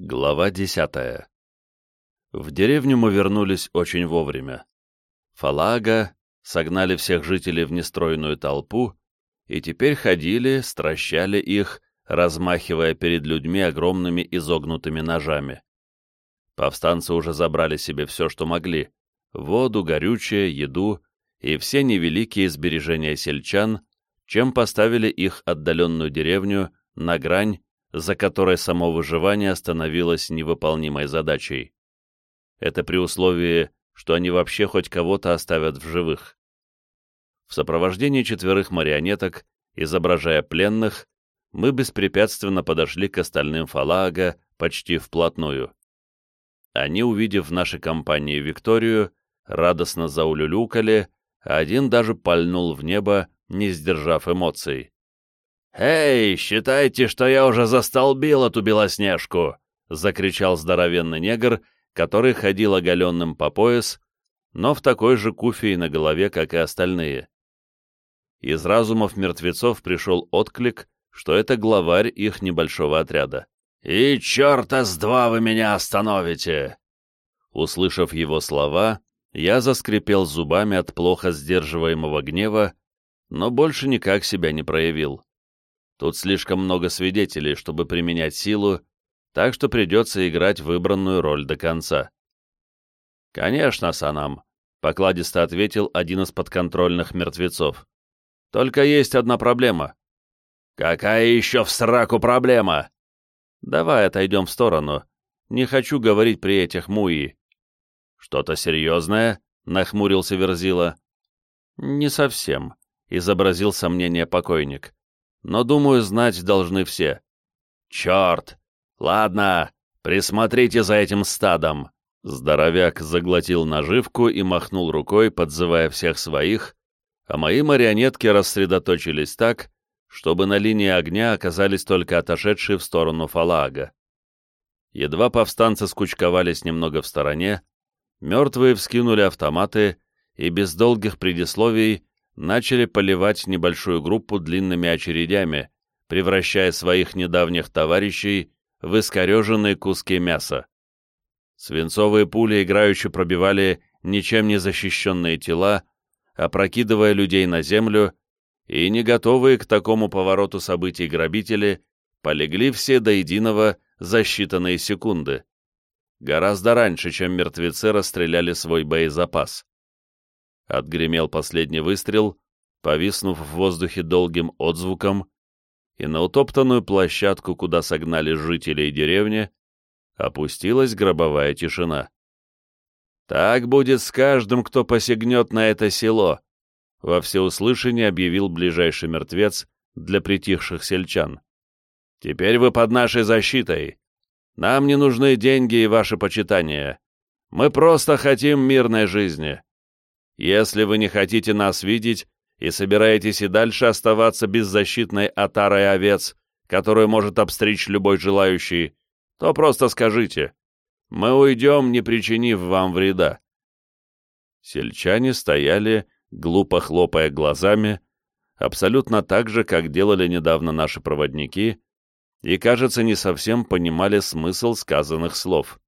Глава десятая. В деревню мы вернулись очень вовремя. Фалага согнали всех жителей в нестройную толпу и теперь ходили, стращали их, размахивая перед людьми огромными изогнутыми ножами. Повстанцы уже забрали себе все, что могли — воду, горючее, еду и все невеликие сбережения сельчан, чем поставили их отдаленную деревню на грань за которой само выживание становилось невыполнимой задачей. Это при условии, что они вообще хоть кого-то оставят в живых. В сопровождении четверых марионеток, изображая пленных, мы беспрепятственно подошли к остальным Фалаага почти вплотную. Они, увидев в нашей компании Викторию, радостно заулюлюкали, а один даже пальнул в небо, не сдержав эмоций. «Эй, считайте, что я уже застолбил эту Белоснежку!» — закричал здоровенный негр, который ходил оголенным по пояс, но в такой же куфе на голове, как и остальные. Из разумов мертвецов пришел отклик, что это главарь их небольшого отряда. «И черта с два вы меня остановите!» Услышав его слова, я заскрипел зубами от плохо сдерживаемого гнева, но больше никак себя не проявил. Тут слишком много свидетелей, чтобы применять силу, так что придется играть выбранную роль до конца. «Конечно, Санам», — покладисто ответил один из подконтрольных мертвецов. «Только есть одна проблема». «Какая еще в сраку проблема?» «Давай отойдем в сторону. Не хочу говорить при этих муи». «Что-то серьезное?» — нахмурился Верзила. «Не совсем», — изобразил сомнение покойник но, думаю, знать должны все. «Черт! Ладно, присмотрите за этим стадом!» Здоровяк заглотил наживку и махнул рукой, подзывая всех своих, а мои марионетки рассредоточились так, чтобы на линии огня оказались только отошедшие в сторону Фалаага. Едва повстанцы скучковались немного в стороне, мертвые вскинули автоматы и без долгих предисловий начали поливать небольшую группу длинными очередями, превращая своих недавних товарищей в искореженные куски мяса. Свинцовые пули играюще пробивали ничем не защищенные тела, опрокидывая людей на землю, и не готовые к такому повороту событий грабители полегли все до единого за считанные секунды. Гораздо раньше, чем мертвецы расстреляли свой боезапас. Отгремел последний выстрел, повиснув в воздухе долгим отзвуком, и на утоптанную площадку, куда согнали жителей деревни, опустилась гробовая тишина. «Так будет с каждым, кто посягнет на это село», — во всеуслышание объявил ближайший мертвец для притихших сельчан. «Теперь вы под нашей защитой. Нам не нужны деньги и ваше почитание. Мы просто хотим мирной жизни. Если вы не хотите нас видеть и собираетесь и дальше оставаться беззащитной отарой овец, которую может обстричь любой желающий, то просто скажите. Мы уйдем, не причинив вам вреда. Сельчане стояли, глупо хлопая глазами, абсолютно так же, как делали недавно наши проводники, и, кажется, не совсем понимали смысл сказанных слов.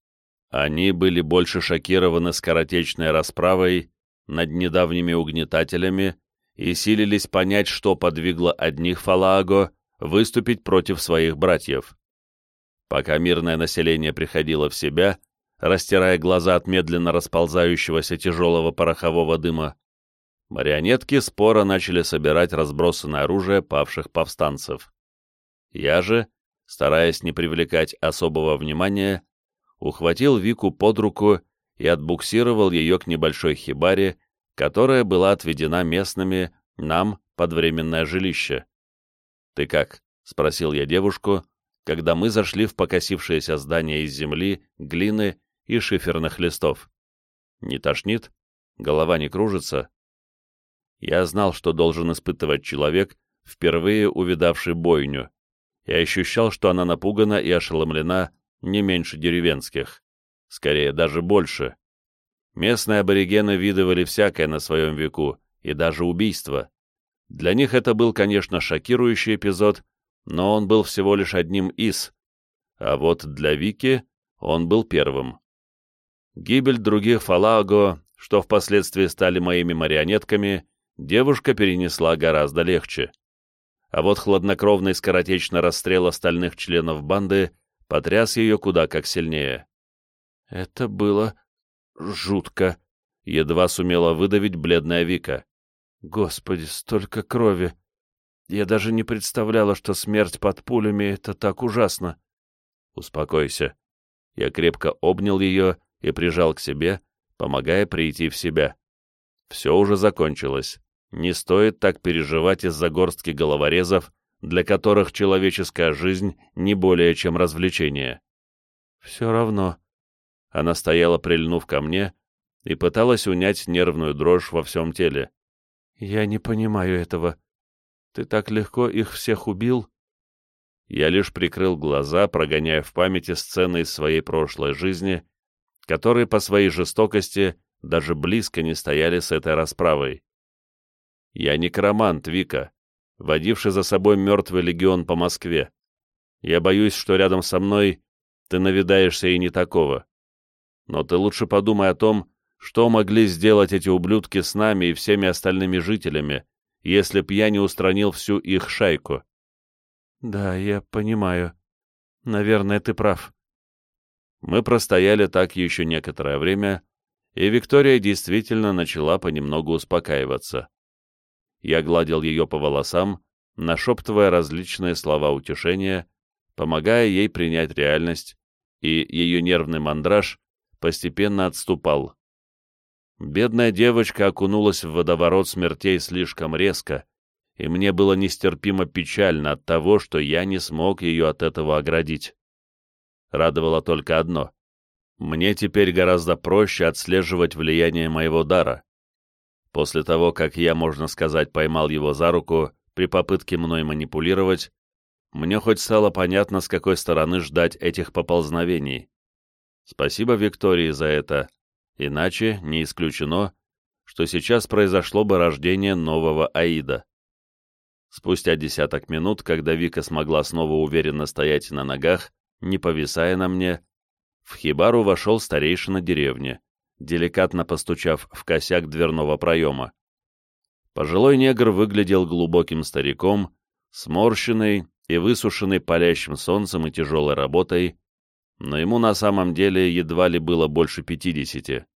Они были больше шокированы скоротечной расправой над недавними угнетателями и силились понять, что подвигло одних Фалааго выступить против своих братьев. Пока мирное население приходило в себя, растирая глаза от медленно расползающегося тяжелого порохового дыма, марионетки спора начали собирать разбросанное оружие павших повстанцев. Я же, стараясь не привлекать особого внимания, ухватил Вику под руку и отбуксировал ее к небольшой хибаре, которая была отведена местными нам под временное жилище. «Ты как?» — спросил я девушку, когда мы зашли в покосившееся здание из земли, глины и шиферных листов. «Не тошнит? Голова не кружится?» Я знал, что должен испытывать человек, впервые увидавший бойню, и ощущал, что она напугана и ошеломлена не меньше деревенских скорее даже больше. Местные аборигены видывали всякое на своем веку, и даже убийство. Для них это был, конечно, шокирующий эпизод, но он был всего лишь одним из. А вот для Вики он был первым. Гибель других Фалаго, что впоследствии стали моими марионетками, девушка перенесла гораздо легче. А вот хладнокровный скоротечный расстрел остальных членов банды потряс ее куда как сильнее. «Это было жутко», — едва сумела выдавить бледная Вика. «Господи, столько крови! Я даже не представляла, что смерть под пулями — это так ужасно!» «Успокойся». Я крепко обнял ее и прижал к себе, помогая прийти в себя. Все уже закончилось. Не стоит так переживать из-за горстки головорезов, для которых человеческая жизнь не более чем развлечение. Все равно. Она стояла, прильнув ко мне, и пыталась унять нервную дрожь во всем теле. Я не понимаю этого. Ты так легко их всех убил? Я лишь прикрыл глаза, прогоняя в памяти сцены из своей прошлой жизни, которые по своей жестокости даже близко не стояли с этой расправой. Я некромант, Вика, водивший за собой мертвый легион по Москве. Я боюсь, что рядом со мной ты навидаешься и не такого. Но ты лучше подумай о том, что могли сделать эти ублюдки с нами и всеми остальными жителями, если б я не устранил всю их шайку. Да, я понимаю. Наверное, ты прав. Мы простояли так еще некоторое время, и Виктория действительно начала понемногу успокаиваться. Я гладил ее по волосам, нашептывая различные слова утешения, помогая ей принять реальность, и ее нервный мандраж постепенно отступал. Бедная девочка окунулась в водоворот смертей слишком резко, и мне было нестерпимо печально от того, что я не смог ее от этого оградить. Радовало только одно. Мне теперь гораздо проще отслеживать влияние моего дара. После того, как я, можно сказать, поймал его за руку при попытке мной манипулировать, мне хоть стало понятно, с какой стороны ждать этих поползновений. Спасибо Виктории за это, иначе не исключено, что сейчас произошло бы рождение нового Аида. Спустя десяток минут, когда Вика смогла снова уверенно стоять на ногах, не повисая на мне, в хибару вошел старейшина деревни, деликатно постучав в косяк дверного проема. Пожилой негр выглядел глубоким стариком, сморщенный и высушенный палящим солнцем и тяжелой работой, но ему на самом деле едва ли было больше пятидесяти.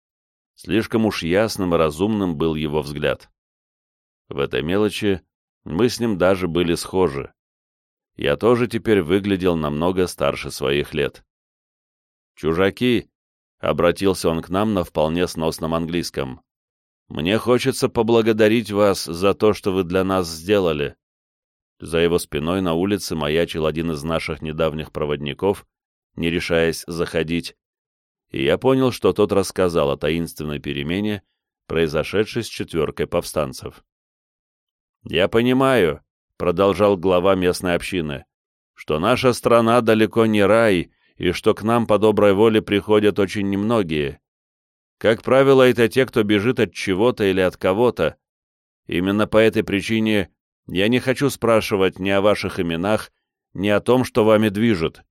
Слишком уж ясным и разумным был его взгляд. В этой мелочи мы с ним даже были схожи. Я тоже теперь выглядел намного старше своих лет. «Чужаки!» Обратился он к нам на вполне сносном английском. «Мне хочется поблагодарить вас за то, что вы для нас сделали». За его спиной на улице маячил один из наших недавних проводников, не решаясь заходить, и я понял, что тот рассказал о таинственной перемене, произошедшей с четверкой повстанцев. «Я понимаю», — продолжал глава местной общины, «что наша страна далеко не рай, и что к нам по доброй воле приходят очень немногие. Как правило, это те, кто бежит от чего-то или от кого-то. Именно по этой причине я не хочу спрашивать ни о ваших именах, ни о том, что вами движет.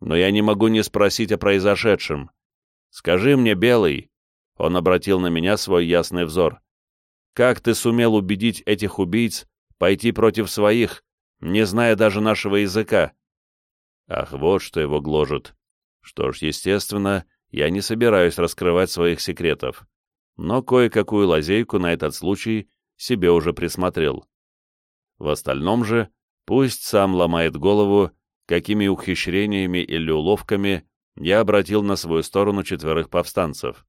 Но я не могу не спросить о произошедшем. Скажи мне, Белый, — он обратил на меня свой ясный взор, — как ты сумел убедить этих убийц пойти против своих, не зная даже нашего языка? Ах, вот что его гложет. Что ж, естественно, я не собираюсь раскрывать своих секретов, но кое-какую лазейку на этот случай себе уже присмотрел. В остальном же пусть сам ломает голову, какими ухищрениями или уловками я обратил на свою сторону четверых повстанцев.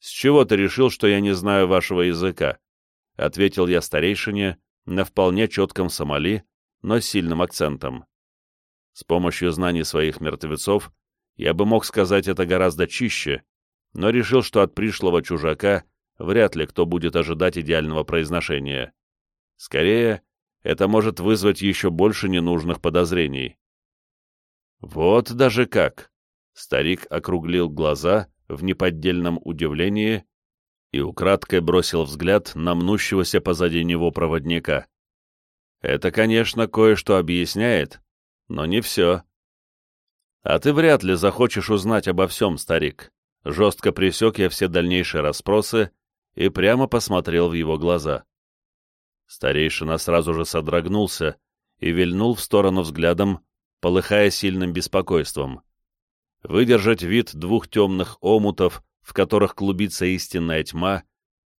«С чего ты решил, что я не знаю вашего языка?» — ответил я старейшине на вполне четком сомали, но с сильным акцентом. С помощью знаний своих мертвецов я бы мог сказать это гораздо чище, но решил, что от пришлого чужака вряд ли кто будет ожидать идеального произношения. Скорее, это может вызвать еще больше ненужных подозрений. «Вот даже как!» Старик округлил глаза в неподдельном удивлении и украдкой бросил взгляд на мнущегося позади него проводника. «Это, конечно, кое-что объясняет, но не все. «А ты вряд ли захочешь узнать обо всем, старик». Жестко пресек я все дальнейшие расспросы и прямо посмотрел в его глаза. Старейшина сразу же содрогнулся и вильнул в сторону взглядом, полыхая сильным беспокойством. Выдержать вид двух темных омутов, в которых клубится истинная тьма,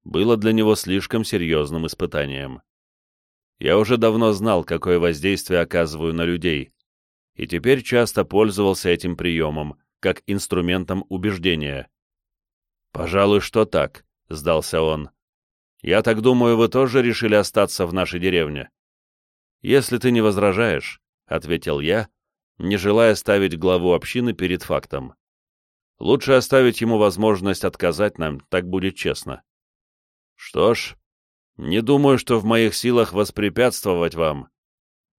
было для него слишком серьезным испытанием. Я уже давно знал, какое воздействие оказываю на людей, и теперь часто пользовался этим приемом, как инструментом убеждения. «Пожалуй, что так», — сдался он. «Я так думаю, вы тоже решили остаться в нашей деревне?» «Если ты не возражаешь», — ответил я, не желая ставить главу общины перед фактом. «Лучше оставить ему возможность отказать нам, так будет честно». «Что ж, не думаю, что в моих силах воспрепятствовать вам.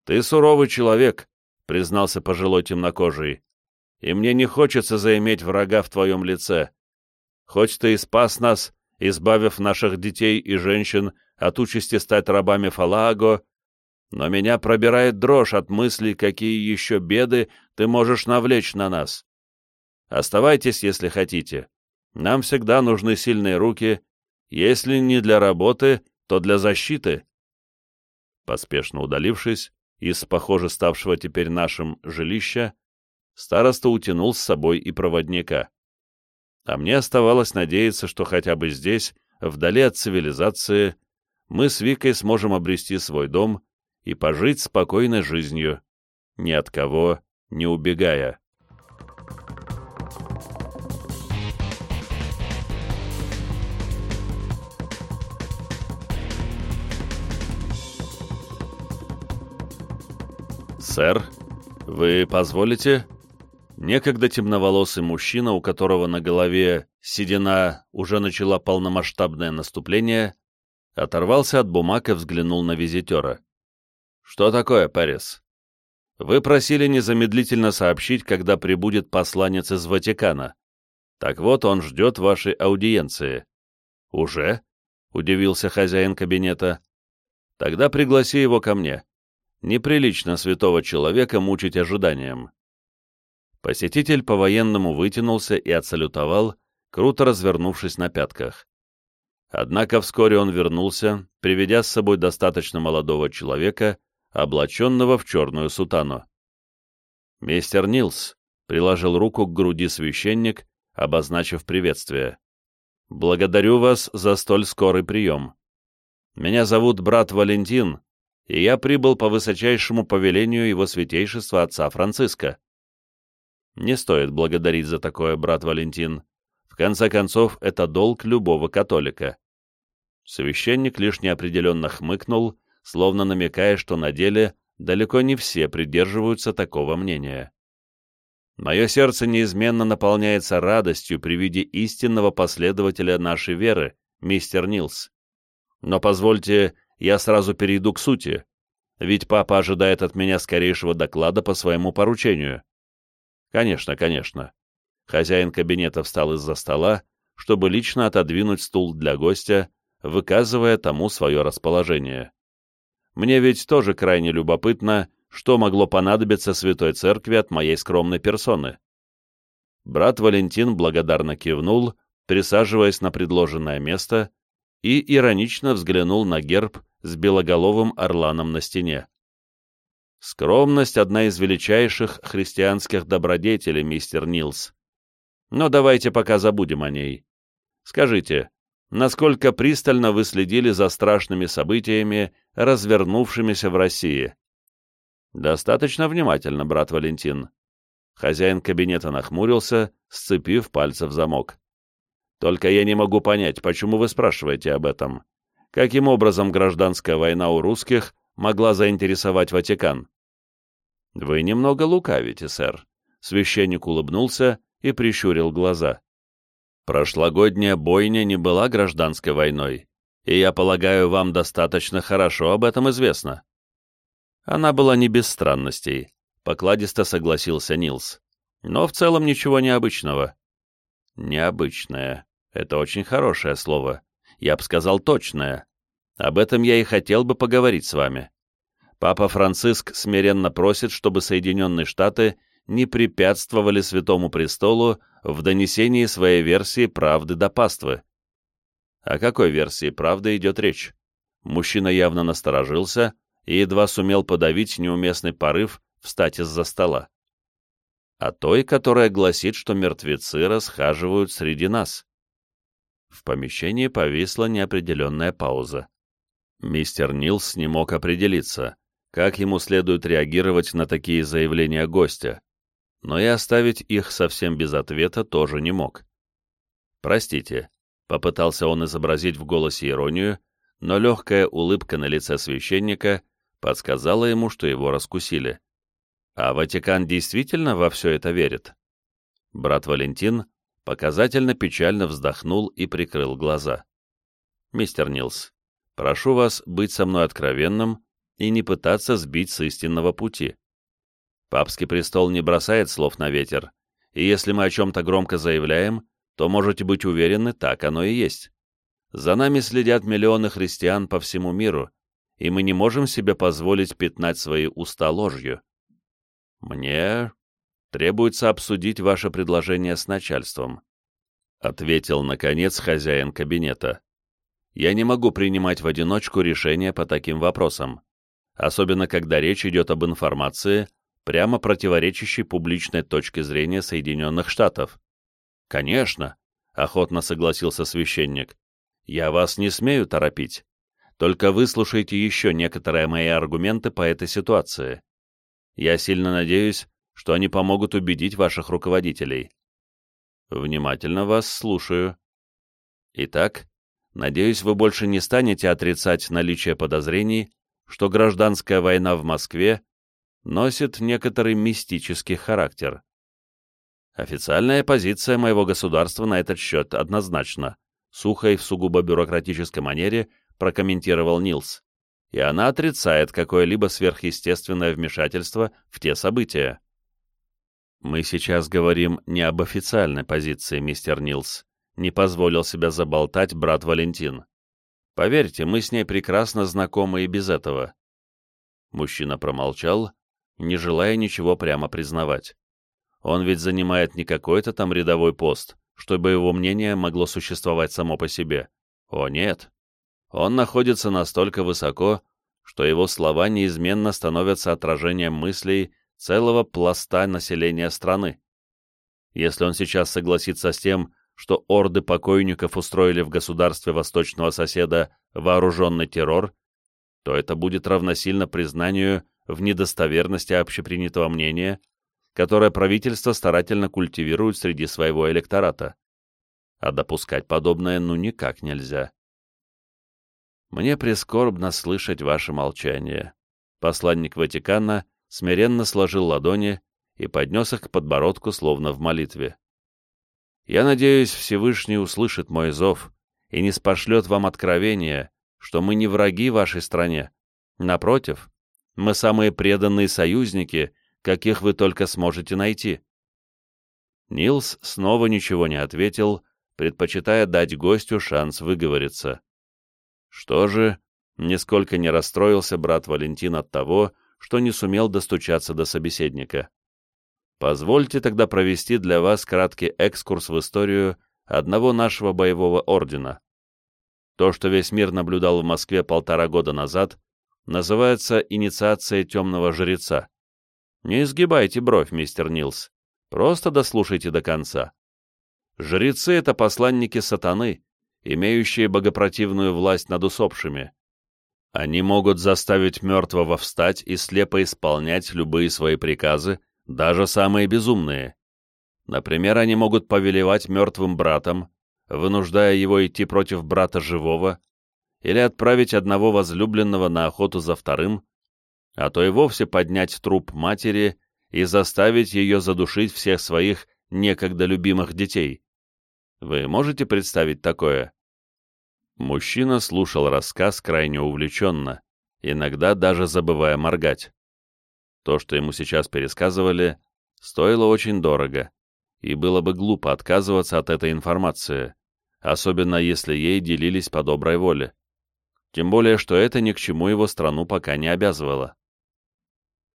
Ты суровый человек, — признался пожилой темнокожий, — «и мне не хочется заиметь врага в твоем лице. Хоть ты и спас нас, избавив наших детей и женщин от участи стать рабами Фалааго, но меня пробирает дрожь от мыслей, какие еще беды ты можешь навлечь на нас. Оставайтесь, если хотите. Нам всегда нужны сильные руки, если не для работы, то для защиты». Поспешно удалившись, из, похоже, ставшего теперь нашим жилища, староста утянул с собой и проводника. А мне оставалось надеяться, что хотя бы здесь, вдали от цивилизации, мы с Викой сможем обрести свой дом и пожить спокойной жизнью, ни от кого не убегая. «Сэр, вы позволите?» Некогда темноволосый мужчина, у которого на голове седина уже начала полномасштабное наступление, оторвался от бумаг и взглянул на визитера. «Что такое, Пэрис?» «Вы просили незамедлительно сообщить, когда прибудет посланец из Ватикана. Так вот, он ждет вашей аудиенции». «Уже?» — удивился хозяин кабинета. «Тогда пригласи его ко мне. Неприлично святого человека мучить ожиданием. Посетитель по-военному вытянулся и отсалютовал, круто развернувшись на пятках. Однако вскоре он вернулся, приведя с собой достаточно молодого человека, облаченного в черную сутану. «Мистер Нилс», — приложил руку к груди священник, обозначив приветствие. «Благодарю вас за столь скорый прием. Меня зовут брат Валентин, и я прибыл по высочайшему повелению его святейшества отца Франциска. Не стоит благодарить за такое, брат Валентин. В конце концов, это долг любого католика. Священник лишь неопределенно хмыкнул, словно намекая, что на деле далеко не все придерживаются такого мнения. Мое сердце неизменно наполняется радостью при виде истинного последователя нашей веры, мистер Нилс. Но позвольте я сразу перейду к сути, ведь папа ожидает от меня скорейшего доклада по своему поручению. Конечно, конечно. Хозяин кабинета встал из-за стола, чтобы лично отодвинуть стул для гостя, выказывая тому свое расположение. Мне ведь тоже крайне любопытно, что могло понадобиться Святой Церкви от моей скромной персоны. Брат Валентин благодарно кивнул, присаживаясь на предложенное место, и иронично взглянул на герб с белоголовым орланом на стене. Скромность — одна из величайших христианских добродетелей, мистер Нилс. Но давайте пока забудем о ней. Скажите, насколько пристально вы следили за страшными событиями, развернувшимися в России? Достаточно внимательно, брат Валентин. Хозяин кабинета нахмурился, сцепив пальцы в замок. Только я не могу понять, почему вы спрашиваете об этом каким образом гражданская война у русских могла заинтересовать Ватикан. «Вы немного лукавите, сэр», — священник улыбнулся и прищурил глаза. «Прошлогодняя бойня не была гражданской войной, и я полагаю, вам достаточно хорошо об этом известно». Она была не без странностей, — покладисто согласился Нилс. Но в целом ничего необычного. Необычное — это очень хорошее слово я бы сказал точное. Об этом я и хотел бы поговорить с вами. Папа Франциск смиренно просит, чтобы Соединенные Штаты не препятствовали Святому Престолу в донесении своей версии правды до паствы. О какой версии правды идет речь? Мужчина явно насторожился и едва сумел подавить неуместный порыв встать из-за стола. О той, которая гласит, что мертвецы расхаживают среди нас. В помещении повисла неопределенная пауза. Мистер Нилс не мог определиться, как ему следует реагировать на такие заявления гостя, но и оставить их совсем без ответа тоже не мог. «Простите», — попытался он изобразить в голосе иронию, но легкая улыбка на лице священника подсказала ему, что его раскусили. А Ватикан действительно во все это верит? Брат Валентин показательно печально вздохнул и прикрыл глаза. «Мистер Нилс, прошу вас быть со мной откровенным и не пытаться сбить с истинного пути. Папский престол не бросает слов на ветер, и если мы о чем-то громко заявляем, то можете быть уверены, так оно и есть. За нами следят миллионы христиан по всему миру, и мы не можем себе позволить пятнать свои уста ложью. Мне требуется обсудить ваше предложение с начальством, ответил, наконец, хозяин кабинета. Я не могу принимать в одиночку решения по таким вопросам, особенно когда речь идет об информации, прямо противоречащей публичной точке зрения Соединенных Штатов. «Конечно», — охотно согласился священник, — «я вас не смею торопить. Только выслушайте еще некоторые мои аргументы по этой ситуации. Я сильно надеюсь, что они помогут убедить ваших руководителей». «Внимательно вас слушаю». «Итак, надеюсь, вы больше не станете отрицать наличие подозрений, что гражданская война в Москве носит некоторый мистический характер. Официальная позиция моего государства на этот счет однозначна, сухо и в сугубо бюрократической манере прокомментировал Нилс, и она отрицает какое-либо сверхъестественное вмешательство в те события. Мы сейчас говорим не об официальной позиции, мистер Нилс, не позволил себя заболтать брат Валентин. Поверьте, мы с ней прекрасно знакомы и без этого. Мужчина промолчал, не желая ничего прямо признавать. Он ведь занимает не какой-то там рядовой пост, чтобы его мнение могло существовать само по себе. О нет. Он находится настолько высоко, что его слова неизменно становятся отражением мыслей целого пласта населения страны. Если он сейчас согласится с тем, что орды покойников устроили в государстве восточного соседа вооруженный террор, то это будет равносильно признанию в недостоверности общепринятого мнения, которое правительство старательно культивирует среди своего электората. А допускать подобное ну никак нельзя. Мне прискорбно слышать ваше молчание. Посланник Ватикана смиренно сложил ладони и поднес их к подбородку, словно в молитве. Я надеюсь, Всевышний услышит мой зов и не спошлет вам откровения, что мы не враги вашей стране. Напротив, мы самые преданные союзники, каких вы только сможете найти». Нилс снова ничего не ответил, предпочитая дать гостю шанс выговориться. Что же, нисколько не расстроился брат Валентин от того, что не сумел достучаться до собеседника. Позвольте тогда провести для вас краткий экскурс в историю одного нашего боевого ордена. То, что весь мир наблюдал в Москве полтора года назад, называется инициация темного жреца. Не изгибайте бровь, мистер Нилс. Просто дослушайте до конца. Жрецы — это посланники сатаны, имеющие богопротивную власть над усопшими. Они могут заставить мертвого встать и слепо исполнять любые свои приказы, даже самые безумные. Например, они могут повелевать мертвым братом, вынуждая его идти против брата живого, или отправить одного возлюбленного на охоту за вторым, а то и вовсе поднять труп матери и заставить ее задушить всех своих некогда любимых детей. Вы можете представить такое? Мужчина слушал рассказ крайне увлеченно, иногда даже забывая моргать. То, что ему сейчас пересказывали, стоило очень дорого, и было бы глупо отказываться от этой информации, особенно если ей делились по доброй воле тем более, что это ни к чему его страну пока не обязывало.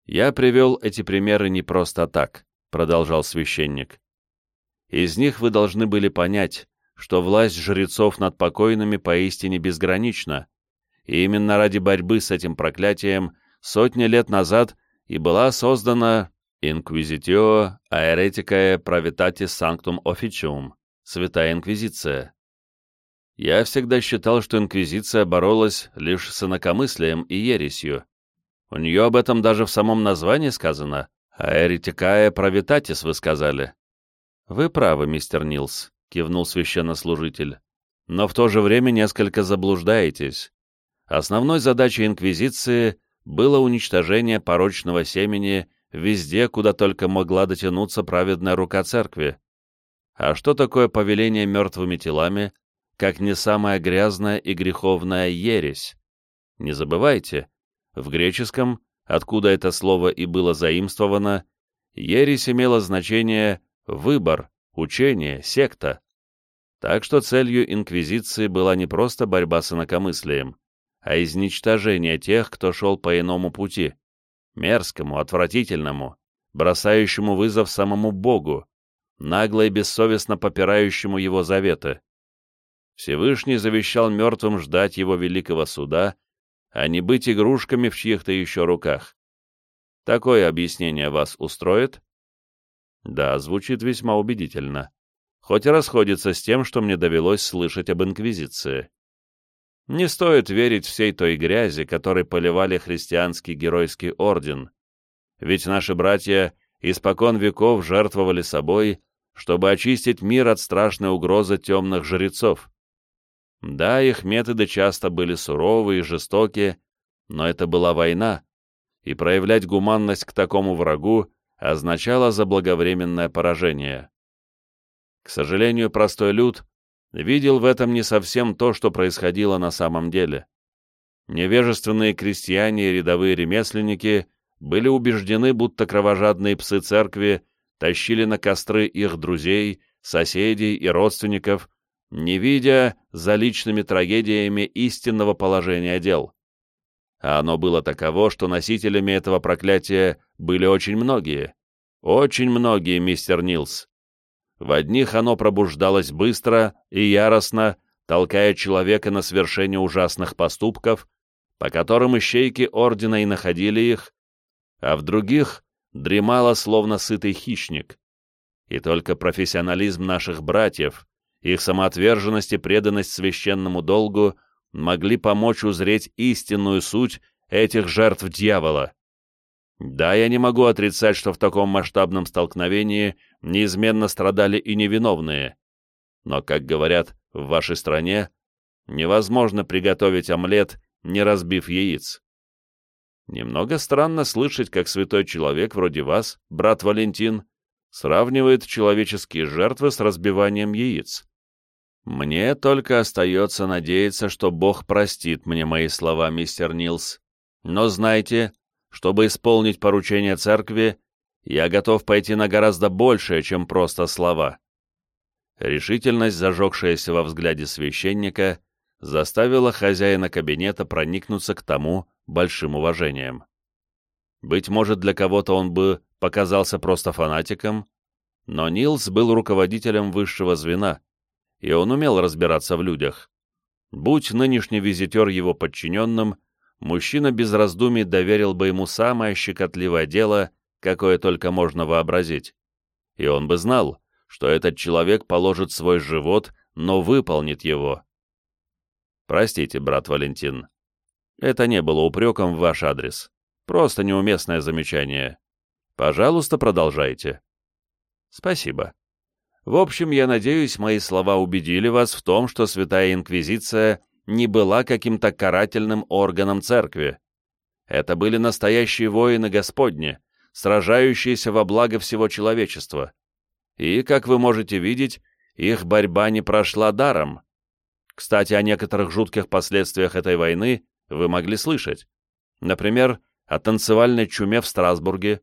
Я привел эти примеры не просто так, продолжал священник. Из них вы должны были понять, что власть жрецов над покойными поистине безгранична, и именно ради борьбы с этим проклятием сотни лет назад и была создана Inquisitio Aereticae Pravitatis Sanctum Officium, Святая Инквизиция. Я всегда считал, что Инквизиция боролась лишь с инакомыслием и ересью. У нее об этом даже в самом названии сказано. «Аэритикая правитатис» вы сказали. «Вы правы, мистер Нилс», — кивнул священнослужитель. «Но в то же время несколько заблуждаетесь. Основной задачей Инквизиции было уничтожение порочного семени везде, куда только могла дотянуться праведная рука церкви. А что такое повеление мертвыми телами, как не самая грязная и греховная ересь? Не забывайте, в греческом, откуда это слово и было заимствовано, ересь имела значение «выбор», «учение», «секта». Так что целью инквизиции была не просто борьба с инакомыслием, а изничтожение тех, кто шел по иному пути, мерзкому, отвратительному, бросающему вызов самому Богу, нагло и бессовестно попирающему его заветы. Всевышний завещал мертвым ждать его великого суда, а не быть игрушками в чьих-то еще руках. Такое объяснение вас устроит? Да, звучит весьма убедительно, хоть и расходится с тем, что мне довелось слышать об Инквизиции. Не стоит верить всей той грязи, которой поливали христианский геройский орден, ведь наши братья испокон веков жертвовали собой, чтобы очистить мир от страшной угрозы темных жрецов. Да, их методы часто были суровы и жестоки, но это была война, и проявлять гуманность к такому врагу означало заблаговременное поражение. К сожалению, простой люд видел в этом не совсем то, что происходило на самом деле. Невежественные крестьяне и рядовые ремесленники были убеждены, будто кровожадные псы церкви тащили на костры их друзей, соседей и родственников, не видя за личными трагедиями истинного положения дел. А оно было таково, что носителями этого проклятия были очень многие. Очень многие, мистер Нилс. В одних оно пробуждалось быстро и яростно, толкая человека на совершение ужасных поступков, по которым ищейки ордена и находили их, а в других дремало словно сытый хищник. И только профессионализм наших братьев, их самоотверженность и преданность священному долгу могли помочь узреть истинную суть этих жертв дьявола. Да, я не могу отрицать, что в таком масштабном столкновении неизменно страдали и невиновные. Но, как говорят в вашей стране, невозможно приготовить омлет, не разбив яиц. Немного странно слышать, как святой человек вроде вас, брат Валентин, сравнивает человеческие жертвы с разбиванием яиц. Мне только остается надеяться, что Бог простит мне мои слова, мистер Нилс. Но знайте, чтобы исполнить поручение церкви, я готов пойти на гораздо большее, чем просто слова. Решительность, зажегшаяся во взгляде священника, заставила хозяина кабинета проникнуться к тому большим уважением. Быть может, для кого-то он бы показался просто фанатиком, но Нилс был руководителем высшего звена, и он умел разбираться в людях. Будь нынешний визитер его подчиненным, мужчина без раздумий доверил бы ему самое щекотливое дело, какое только можно вообразить. И он бы знал, что этот человек положит свой живот, но выполнит его. Простите, брат Валентин. Это не было упреком в ваш адрес. Просто неуместное замечание. Пожалуйста, продолжайте. Спасибо. В общем, я надеюсь, мои слова убедили вас в том, что Святая Инквизиция не была каким-то карательным органом церкви. Это были настоящие воины Господни, сражающиеся во благо всего человечества. И, как вы можете видеть, их борьба не прошла даром. Кстати, о некоторых жутких последствиях этой войны вы могли слышать. Например, о танцевальной чуме в Страсбурге,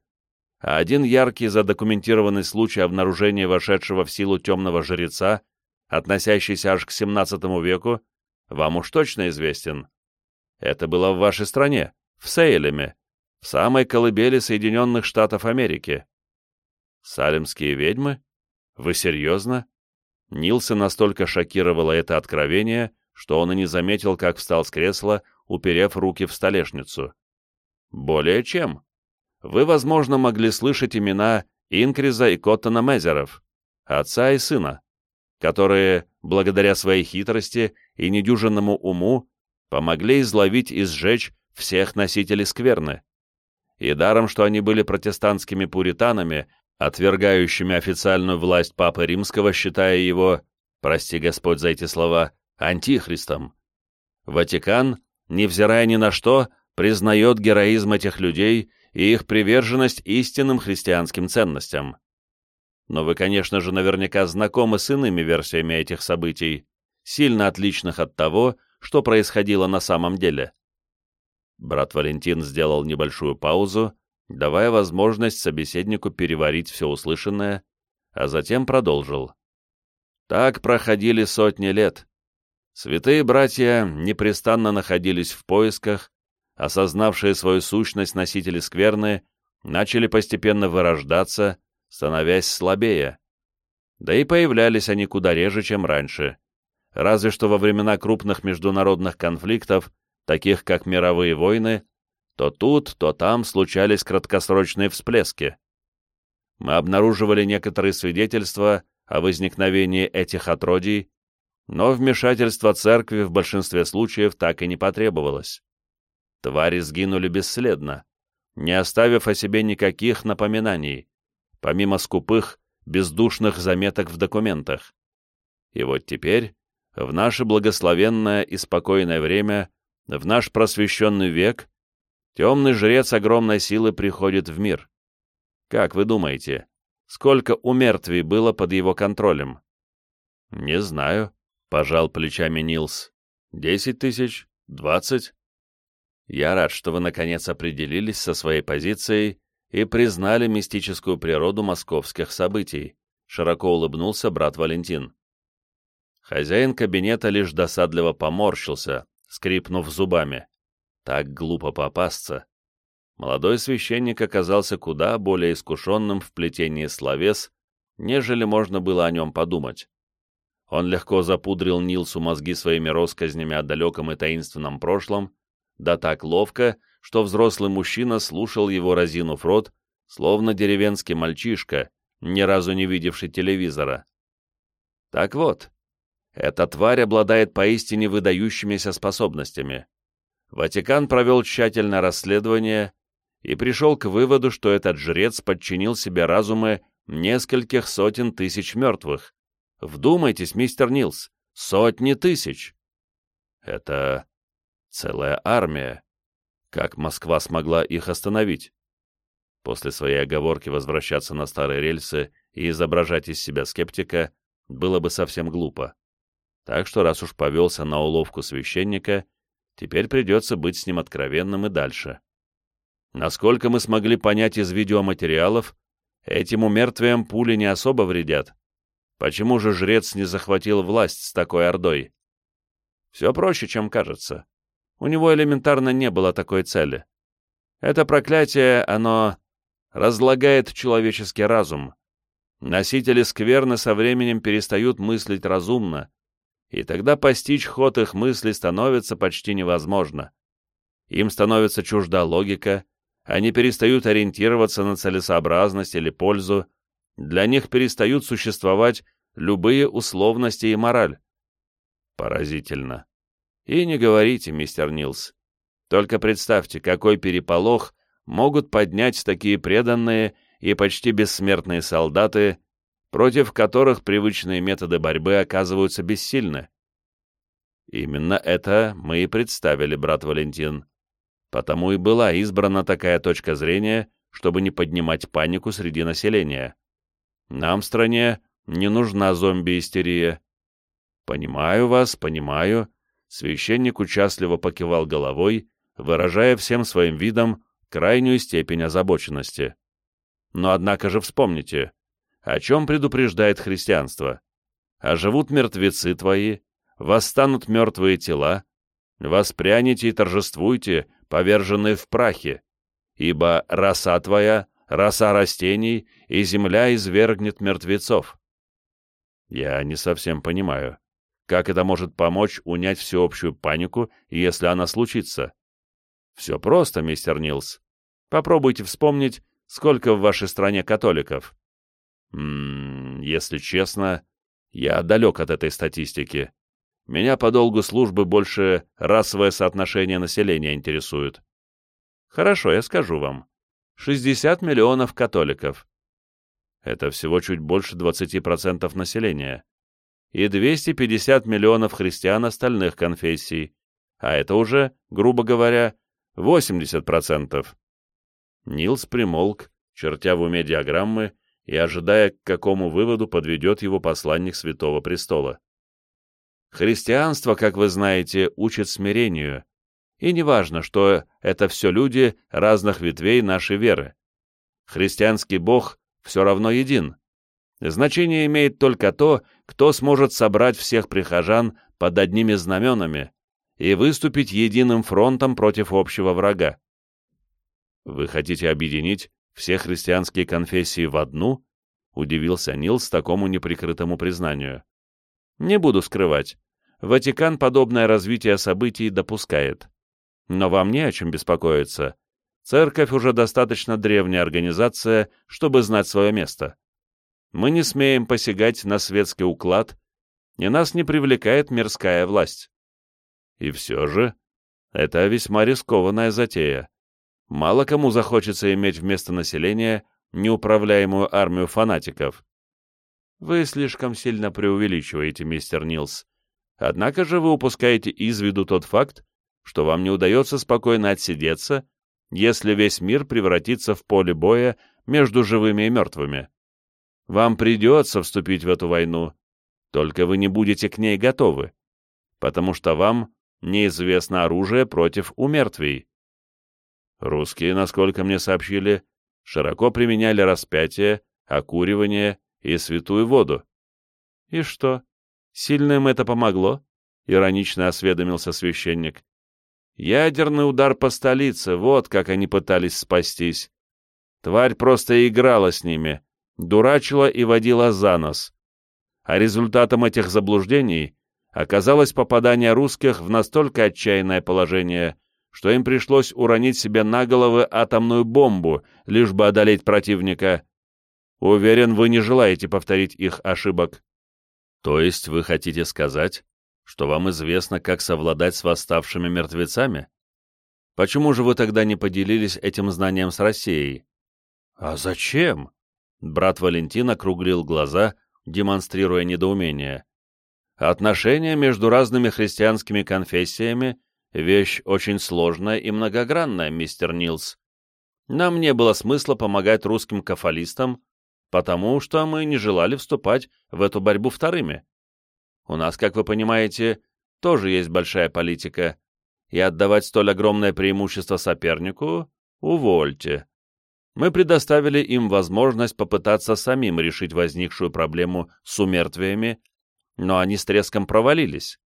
один яркий задокументированный случай обнаружения вошедшего в силу темного жреца, относящийся аж к XVII веку, вам уж точно известен. Это было в вашей стране, в Сейлеме, в самой колыбели Соединенных Штатов Америки. Салемские ведьмы? Вы серьезно? Нилса настолько шокировало это откровение, что он и не заметил, как встал с кресла, уперев руки в столешницу. Более чем. Вы, возможно, могли слышать имена Инкриза и Коттона Мезеров, отца и сына, которые, благодаря своей хитрости и недюжинному уму, помогли изловить и сжечь всех носителей скверны. И даром, что они были протестантскими пуританами, отвергающими официальную власть Папы Римского, считая его, прости Господь за эти слова, антихристом. Ватикан, невзирая ни на что, признает героизм этих людей и их приверженность истинным христианским ценностям. Но вы, конечно же, наверняка знакомы с иными версиями этих событий, сильно отличных от того, что происходило на самом деле. Брат Валентин сделал небольшую паузу, давая возможность собеседнику переварить все услышанное, а затем продолжил. Так проходили сотни лет. Святые братья непрестанно находились в поисках, осознавшие свою сущность носители скверны, начали постепенно вырождаться, становясь слабее. Да и появлялись они куда реже, чем раньше. Разве что во времена крупных международных конфликтов, таких как мировые войны, то тут, то там случались краткосрочные всплески. Мы обнаруживали некоторые свидетельства о возникновении этих отродий, но вмешательство церкви в большинстве случаев так и не потребовалось. Твари сгинули бесследно, не оставив о себе никаких напоминаний, помимо скупых, бездушных заметок в документах. И вот теперь, в наше благословенное и спокойное время, в наш просвещенный век, Темный жрец огромной силы приходит в мир. Как вы думаете, сколько умертвий было под его контролем? Не знаю, пожал плечами Нилс. Десять тысяч? Двадцать? Я рад, что вы наконец определились со своей позицией и признали мистическую природу московских событий, широко улыбнулся брат Валентин. Хозяин кабинета лишь досадливо поморщился, скрипнув зубами. Так глупо попасться. Молодой священник оказался куда более искушенным в плетении словес, нежели можно было о нем подумать. Он легко запудрил Нилсу мозги своими россказнями о далеком и таинственном прошлом, да так ловко, что взрослый мужчина слушал его разинув рот, словно деревенский мальчишка, ни разу не видевший телевизора. Так вот, эта тварь обладает поистине выдающимися способностями. Ватикан провел тщательное расследование и пришел к выводу, что этот жрец подчинил себе разумы нескольких сотен тысяч мертвых. Вдумайтесь, мистер Нилс, сотни тысяч! Это целая армия. Как Москва смогла их остановить? После своей оговорки возвращаться на старые рельсы и изображать из себя скептика было бы совсем глупо. Так что раз уж повелся на уловку священника, Теперь придется быть с ним откровенным и дальше. Насколько мы смогли понять из видеоматериалов, этим умертвиям пули не особо вредят. Почему же жрец не захватил власть с такой ордой? Все проще, чем кажется. У него элементарно не было такой цели. Это проклятие, оно разлагает человеческий разум. Носители скверны со временем перестают мыслить разумно, и тогда постичь ход их мыслей становится почти невозможно. Им становится чужда логика, они перестают ориентироваться на целесообразность или пользу, для них перестают существовать любые условности и мораль. Поразительно. И не говорите, мистер Нилс. Только представьте, какой переполох могут поднять такие преданные и почти бессмертные солдаты, против которых привычные методы борьбы оказываются бессильны. Именно это мы и представили, брат Валентин. Потому и была избрана такая точка зрения, чтобы не поднимать панику среди населения. Нам в стране не нужна зомби-истерия. Понимаю вас, понимаю. Священник участливо покивал головой, выражая всем своим видом крайнюю степень озабоченности. Но однако же вспомните, о чем предупреждает христианство? А живут мертвецы твои, восстанут мертвые тела, воспрянете и торжествуйте, поверженные в прахе, ибо роса твоя роса растений, и земля извергнет мертвецов. Я не совсем понимаю, как это может помочь унять всеобщую панику, если она случится? Все просто, мистер Нилс. Попробуйте вспомнить, сколько в вашей стране католиков. М -м, если честно, я далек от этой статистики. Меня по долгу службы больше расовое соотношение населения интересует. Хорошо, я скажу вам. 60 миллионов католиков. Это всего чуть больше 20% населения и 250 миллионов христиан остальных конфессий, а это уже, грубо говоря, 80%. Нилс примолк, чертя в уме диаграммы и ожидая, к какому выводу подведет его посланник Святого Престола. Христианство, как вы знаете, учит смирению, и неважно, что это все люди разных ветвей нашей веры. Христианский Бог все равно един, Значение имеет только то, кто сможет собрать всех прихожан под одними знаменами и выступить единым фронтом против общего врага. Вы хотите объединить все христианские конфессии в одну? Удивился Нилс такому неприкрытому признанию. Не буду скрывать. Ватикан подобное развитие событий допускает. Но вам не о чем беспокоиться. Церковь уже достаточно древняя организация, чтобы знать свое место мы не смеем посягать на светский уклад, и нас не привлекает мирская власть. И все же, это весьма рискованная затея. Мало кому захочется иметь вместо населения неуправляемую армию фанатиков. Вы слишком сильно преувеличиваете, мистер Нилс. Однако же вы упускаете из виду тот факт, что вам не удается спокойно отсидеться, если весь мир превратится в поле боя между живыми и мертвыми. Вам придется вступить в эту войну, только вы не будете к ней готовы, потому что вам неизвестно оружие против умертвий. Русские, насколько мне сообщили, широко применяли распятие, окуривание и святую воду. И что, сильно им это помогло? Иронично осведомился священник. Ядерный удар по столице, вот как они пытались спастись. Тварь просто играла с ними, дурачила и водила за нос. А результатом этих заблуждений оказалось попадание русских в настолько отчаянное положение, что им пришлось уронить себе на головы атомную бомбу, лишь бы одолеть противника. Уверен, вы не желаете повторить их ошибок. То есть вы хотите сказать, что вам известно, как совладать с восставшими мертвецами? Почему же вы тогда не поделились этим знанием с Россией? А зачем? Брат Валентин округлил глаза, демонстрируя недоумение. Отношения между разными христианскими конфессиями — вещь очень сложная и многогранная, мистер Нилс. Нам не было смысла помогать русским кафалистам, потому что мы не желали вступать в эту борьбу вторыми. У нас, как вы понимаете, тоже есть большая политика, и отдавать столь огромное преимущество сопернику — увольте мы предоставили им возможность попытаться самим решить возникшую проблему с умертвиями, но они с треском провалились.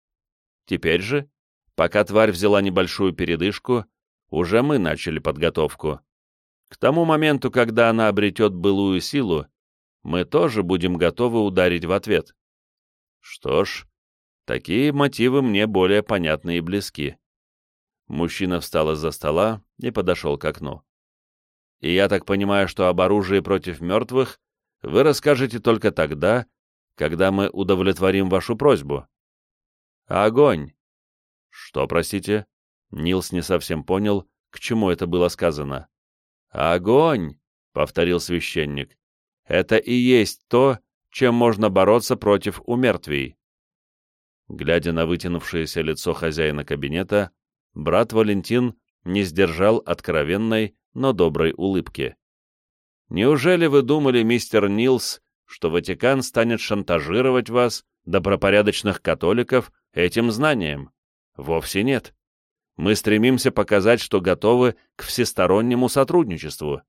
Теперь же, пока тварь взяла небольшую передышку, уже мы начали подготовку. К тому моменту, когда она обретет былую силу, мы тоже будем готовы ударить в ответ. Что ж, такие мотивы мне более понятны и близки. Мужчина встал из-за стола и подошел к окну. И я так понимаю, что об оружии против мертвых вы расскажете только тогда, когда мы удовлетворим вашу просьбу. Огонь! Что, простите? Нилс не совсем понял, к чему это было сказано. Огонь! — повторил священник. Это и есть то, чем можно бороться против умертвий. Глядя на вытянувшееся лицо хозяина кабинета, брат Валентин не сдержал откровенной, но доброй улыбки. «Неужели вы думали, мистер Нилс, что Ватикан станет шантажировать вас, добропорядочных католиков, этим знанием? Вовсе нет. Мы стремимся показать, что готовы к всестороннему сотрудничеству».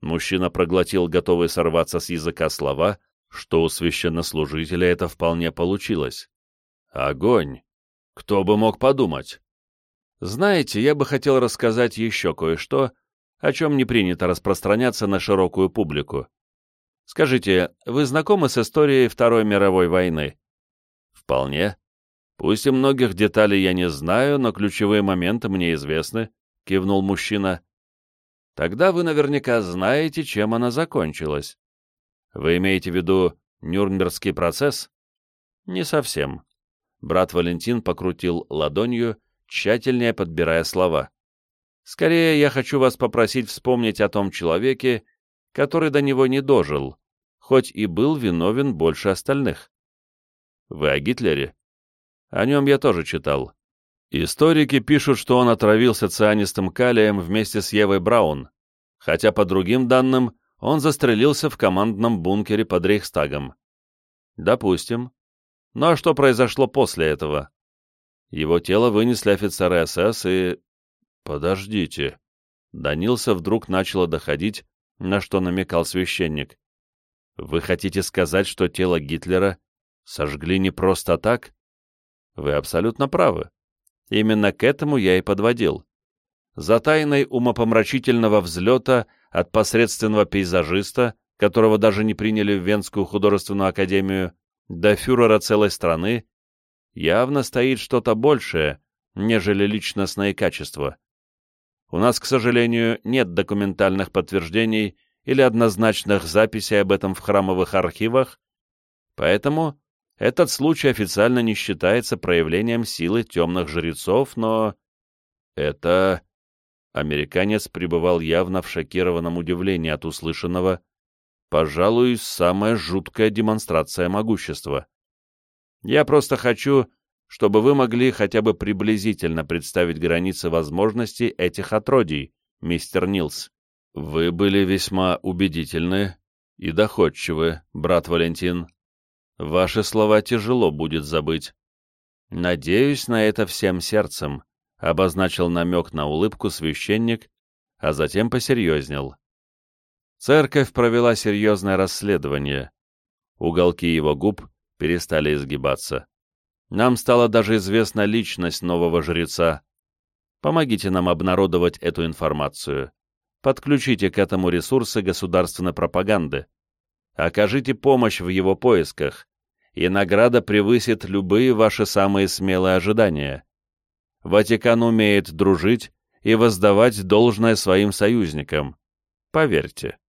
Мужчина проглотил, готовый сорваться с языка слова, что у священнослужителя это вполне получилось. «Огонь! Кто бы мог подумать?» Знаете, я бы хотел рассказать еще кое-что, о чем не принято распространяться на широкую публику. Скажите, вы знакомы с историей Второй мировой войны? Вполне. Пусть и многих деталей я не знаю, но ключевые моменты мне известны, кивнул мужчина. Тогда вы наверняка знаете, чем она закончилась. Вы имеете в виду Нюрнбергский процесс? Не совсем. Брат Валентин покрутил ладонью, тщательнее подбирая слова. Скорее, я хочу вас попросить вспомнить о том человеке, который до него не дожил, хоть и был виновен больше остальных. Вы о Гитлере? О нем я тоже читал. Историки пишут, что он отравился цианистым калием вместе с Евой Браун, хотя, по другим данным, он застрелился в командном бункере под Рейхстагом. Допустим. Ну а что произошло после этого? Его тело вынесли офицеры СС и... Подождите. Данился вдруг начало доходить, на что намекал священник. Вы хотите сказать, что тело Гитлера сожгли не просто так? Вы абсолютно правы. Именно к этому я и подводил. За тайной умопомрачительного взлета от посредственного пейзажиста, которого даже не приняли в Венскую художественную академию, до фюрера целой страны, явно стоит что-то большее, нежели личностные качества. У нас, к сожалению, нет документальных подтверждений или однозначных записей об этом в храмовых архивах, поэтому этот случай официально не считается проявлением силы темных жрецов, но это... Американец пребывал явно в шокированном удивлении от услышанного, пожалуй, самая жуткая демонстрация могущества. Я просто хочу, чтобы вы могли хотя бы приблизительно представить границы возможностей этих отродий, мистер Нилс. Вы были весьма убедительны и доходчивы, брат Валентин. Ваши слова тяжело будет забыть. Надеюсь на это всем сердцем, обозначил намек на улыбку священник, а затем посерьезнел. Церковь провела серьезное расследование. Уголки его губ перестали изгибаться. Нам стала даже известна личность нового жреца. Помогите нам обнародовать эту информацию. Подключите к этому ресурсы государственной пропаганды. Окажите помощь в его поисках, и награда превысит любые ваши самые смелые ожидания. Ватикан умеет дружить и воздавать должное своим союзникам. Поверьте.